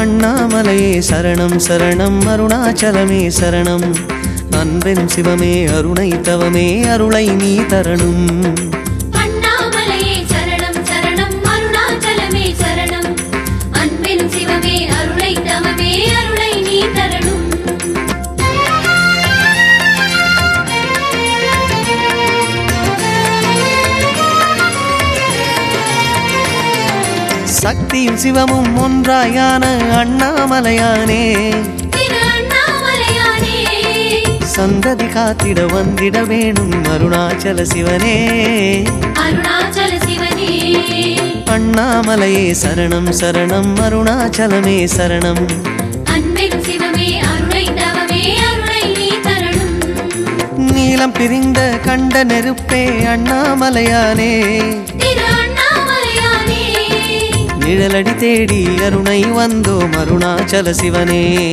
அண்ணாமலையே சரணம் சரணம் அருணாச்சலமே சரணம். அன்பெனும் சிவமே அருணை தவமே அருளை நீ தரணும். சக்தியும் சிவமும் ஒன்றாயான அண்ணாமலையானே. சந்ததி காத்திட வந்திட வேணும் அருணாச்சல சிவனே. அண்ணாமலையே சரணம் சரணம் அருணாச்சலமே சரணம். அன்பின் சிவமே அருளை தவமே அருளை நீ தரணும். நீலம் பிரிந்த கண்ட நெருப்பே அண்ணாமலையானே. நிழலடி தேடி அருணை வந்தோம் அருணாச்சல சிவனே.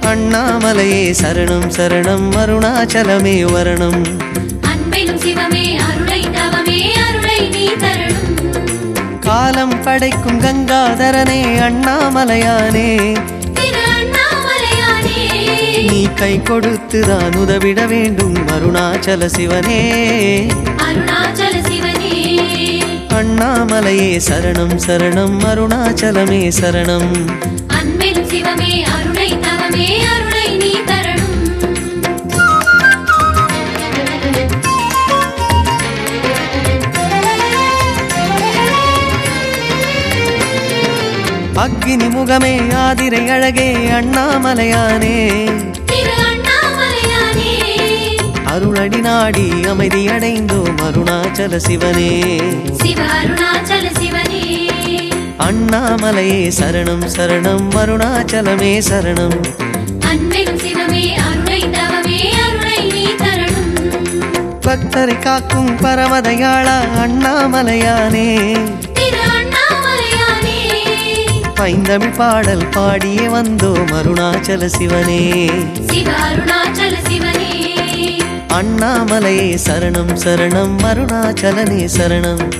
அண்ணாமலையே சரணம் சரணம் அருணாச்சலமே வரணம். காலம் படைக்கும் கங்காதரனே அண்ணாமலையானே. நீ கை கொடுத்து தான் உதவிட வேண்டும் அருணாச்சல சிவனே. அருணாச்சல அண்ணாமலையே சரணம் சரணம் அருணாச்சலமே சரணம். அக்கினி முகமே ஆதிரை அழகே அண்ணாமலையானே. அருளடி நாடி அமைதி அடைந்தோம் அருணாச்சல சிவனே. சிவ அருணாச்சல சிவனே. அண்ணாமலையே சரணம் சரணம் அருணாச்சலமே சரணம். பக்தரை காக்கும் பரமதையாளா அண்ணாமலையானே. பைந்தமிழ் பாடல் பாடியே வந்தோம் அருணாச்சல சிவனே. சிவ அருணாச்சல சிவனே. அண்ணாமலையே சரணம் சரணம். அருணாச்சலனே சரணம்.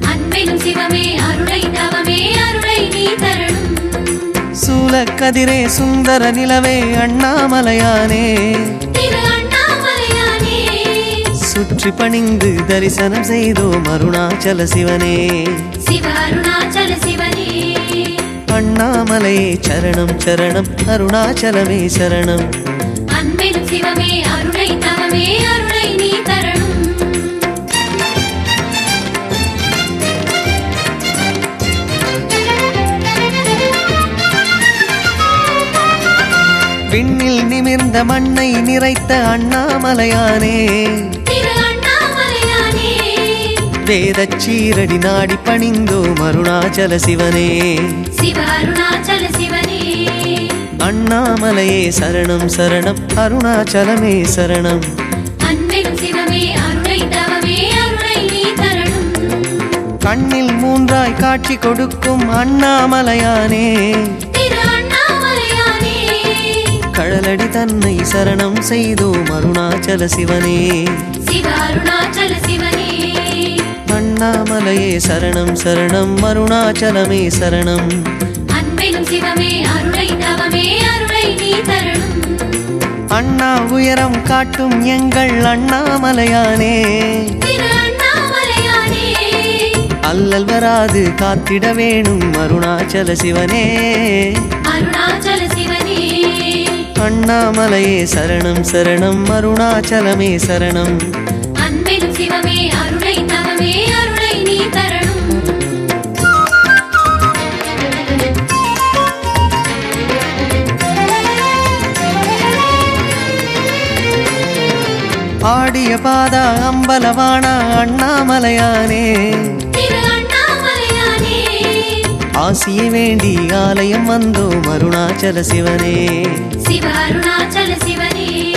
அன்பின் சிவமே அருளை தவமே அருளை நீ தரணும். சூலக்கதிரே சுந்தர நிலவே அண்ணாமலையானே. சுற்றி பணிந்து தரிசனம் செய்தோம் அருணாச்சல சிவனே. சிவ அருணாச்சல சிவனே. அண்ணாமலையே சரணம் சரணம். அருணாச்சலமே சரணம். விண்ணில் நிமிர்ந்த மண்ணை நிறைத்த அண்ணாமலையானே. வேதச் சீரடி நாடி பணிந்தோம் அருணாச்சல சிவனே. சிவ அருணாச்சல சிவனே. அண்ணாமலையே சரணம் சரணம் அருணாச்சலமே சரணம். கண்ணில் மூன்றாய் காட்சி கொடுக்கும் அண்ணாமலையானே. கடலடி தன்னை சரணம் செய்தோம் அருணாச்சல சிவனே. அண்ணாமலையே சரணம் சரணம் அருணாச்சலமே சரணம். அண்ணா உயரம் காட்டும் எங்கள் அண்ணாமலையானே. அல்லல் வராது காத்திட வேணும் அருணாச்சல சிவனே. அருணாச்சல சிவனே. அண்ணாமலையே சரணம் சரணம் அருணாச்சலமே சரணம். சிவமே அருளை தவமே அருளை நீ தரணும். ஆடிய பாதா அம்பலவானா அண்ணாமலையானே. ஆசியை வேண்டி ஆலயம் வந்தோம் அருணாச்சல சிவனே. சிவ அருணாச்சல சிவனே.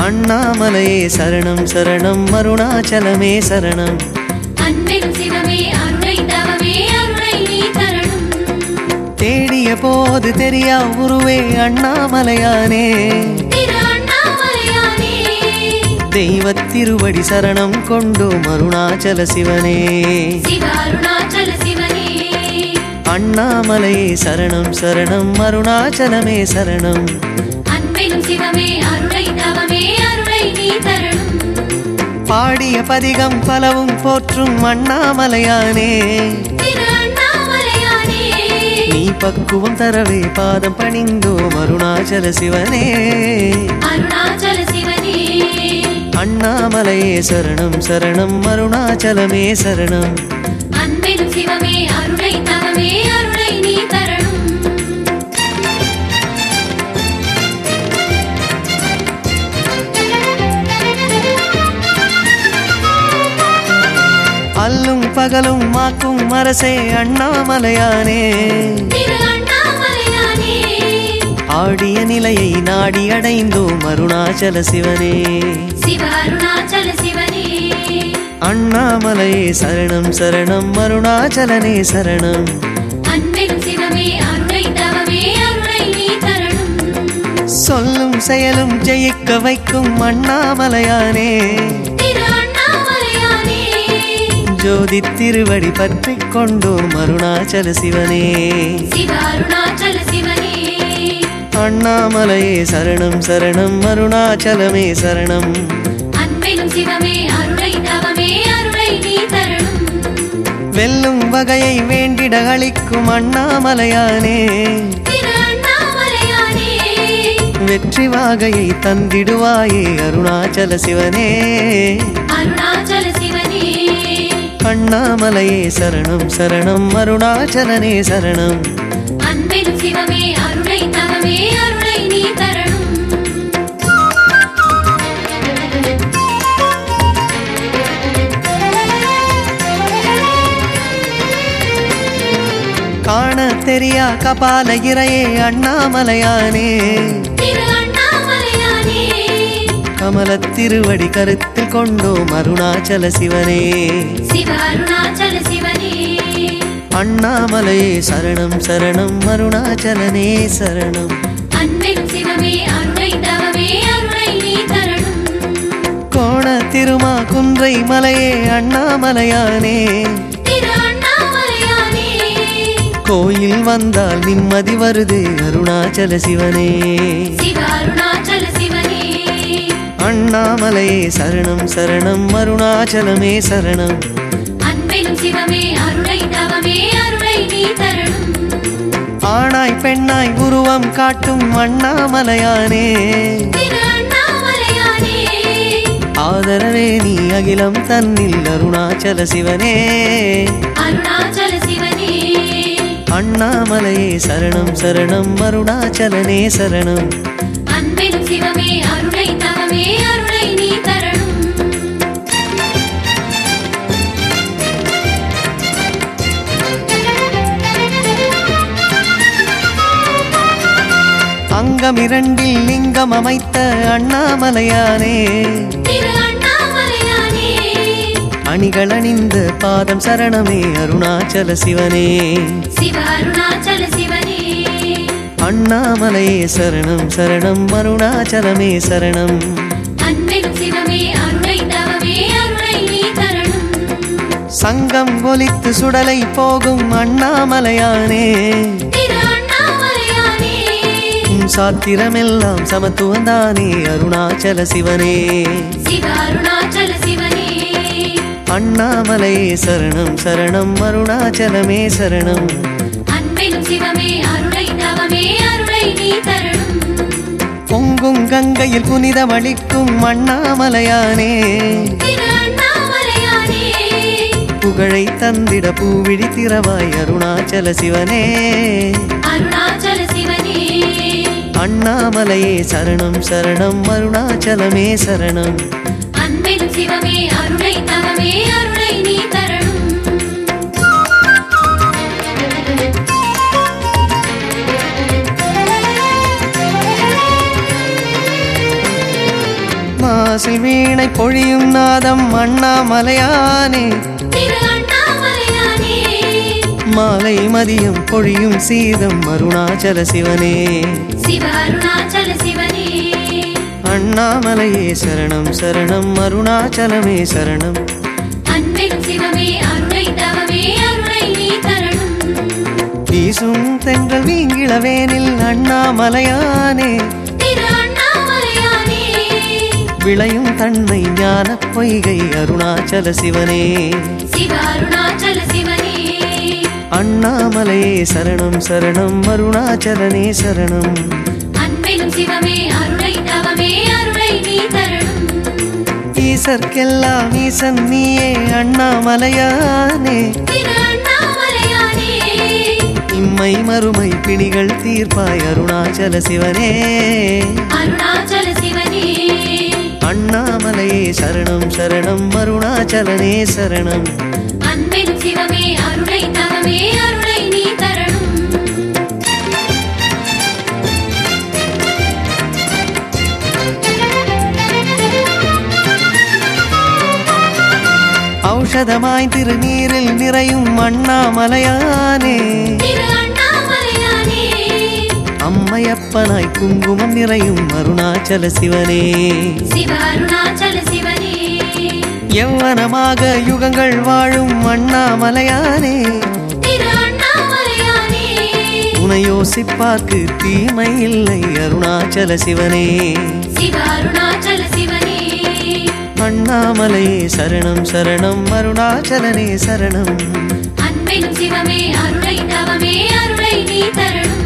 அண்ணாமலையே சரணம் சரணம் அருணாச்சலமே சரணம். தேடிய போது தெரியா உருவே அண்ணாமலையானே. தெய்வத் திருவடி சரணம் கொண்டோம் அருணாச்சல சிவனே. சிவ அருணாச்சல சிவனே. அண்ணாமலையே சரணம் சரணம். அருணாச்சலமே சரணம். பாடிய பதிகம் பலவும் போற்றும் அண்ணாமலையானே. நீ பக்குவம் தரவே பாதம் பணிந்தோம் அருணாச்சல சிவனே. அண்ணாமலையே சரணம் சரணம். அருணாச்சலமே சரணம். பகலும் மாக்கும் அரசே அண்ணாமலையானே. ஆடிய நிலையை நாடி அடைந்தோம் அருணாச்சல சிவனே. அண்ணாமலையே சரணம் சரணம் அருணாச்சலனே சரணம். சொல்லும் செயலும் ஜெயிக்க வைக்கும் அண்ணாமலையானே. ஜோதி திருவடி பற்றிக் கொண்டோம் அருணாச்சல சிவனே. அண்ணாமலையே சரணம் சரணம் அருணாச்சலமே சரணம். வெல்லும் வகையை வேண்டிட அளிக்கும் அண்ணாமலையானே. வெற்றி வாகையை தந்திடுவாயே அருணாச்சல சிவனே. அண்ணாமலையே சரணம் சரணம் அருணாச்சலனே சரணம். அன்பெனும் சிவமே அருளை தவமே அருளை நீ தரணும். காண தெரியா கபால இறையே அண்ணாமலையானே. கமல திருவடி கருத்தில் கொண்டோம் அருணாச்சல சிவனே. அண்ணாமலையே சரணம் சரணம் அருணாச்சலனே சரணம். கோண திருமா குன்றை மலையே அண்ணாமலையானே. கோயில் வந்தால் நிம்மதி வருது அருணாச்சல சிவனே. அண்ணாமலையே சரணம் சரணம். அருணாச்சலமே சரணம். ஆணாய் பெண்ணாய் உருவம் காட்டும் அண்ணாமலையானே. திரு அண்ணாமலையானே. ஆதரவே நீ அகிலம் தன்னில் அருணாச்சல சிவனே. அண்ணாமலையே சரணம் சரணம். அருணாச்சலனே சரணம். அன்பெனும் சிவமே அருளை அங்கம் இரண்டில் லிங்கம் அமைத்த அண்ணாமலையானே. அணிகள் அணிந்த பாதம் சரணமே அருணாச்சல சிவனே. சிவ அருணாச்சல சிவனே. அண்ணாமலையே சரணம் சரணம் அருணாச்சலமே சரணம். சங்கம் ஒலித்து சுடலை போகும் அண்ணாமலையானே. சாத்திரமெல்லாம் சமத்துவந்தானே அருணாச்சல சிவனே. அண்ணாமலையே சரணம் சரணம் அருணாச்சலமே சரணம். பொங்கும் கங்கையில் புனிதமளிக்கும் அண்ணாமலையானே. புகழை தந்திட பூவிழி திறவாய் அருணாச்சல சிவனே. அருணாச்சல சிவனே. அண்ணாமலையே சரணம் சரணம் அருணாச்சலமே சரணம். அன்பெனும் சிவமே அருளை தவமே அருளை நீ தரணும். மாசில் வீணை பொழியும் நாதம் அண்ணாமலையானே. மாலை மதியம் பொழியும் சீதம் அருணாச்சல சிவனே. அண்ணாமலையே சரணம் சரணம் அருணாச்சலமே சரணம். வீசும் தென்றல் வீங்கிளவேனில் அண்ணாமலையானே. விளையும் தன்மை ஞான பொய்கை அருணாச்சல சிவனே. அண்ணாமலையே சரணம் சரணம். அருணாச்சலனே சரணம். ஈசர்க்கெல்லாம் ஈசன் நீயே அண்ணாமலையானே. இம்மை மறுமை பிணிகள் தீர்ப்பாய் அருணாச்சல சிவனே. அண்ணாமலையே சரணம் சரணம் அருணாச்சலனே சரணம். அன்பெனும் சிவமே அருளை தவமே அருளை நீ தரணும். ஔஷதமாய் திருநீரில் நிறையும் அண்ணாமலையானே. அம்மையப்பனாய் குங்குமம் நிறையும் அருணாச்சல சிவனே. யௌவனமாக யுகங்கள் வாழும் அண்ணாமலையானே. உனை யோசிப்பார்க்கு தீமை இல்லை அருணாச்சல சிவனே. அண்ணாமலையே சரணம் சரணம் அருணாச்சலனே சரணம். சிவமே அருளை தவமே அருளை நீ தரணும்.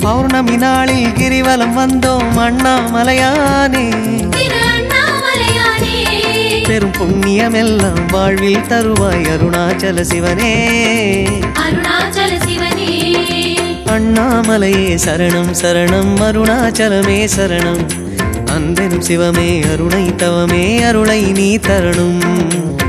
பௌர்ணமி நாளில் கிரிவலம் வந்தோம் அண்ணாமலையானே. பெரும் புண்ணியமெல்லாம் வாழ்வில் தருவாய் அருணாச்சல சிவனே. அருணாச்சல சிவனே. அண்ணாமலையே சரணம் சரணம் அருணாச்சலமே சரணம். அன்பெனும் சிவமே அருணை தவமே அருளை நீ தரணும்.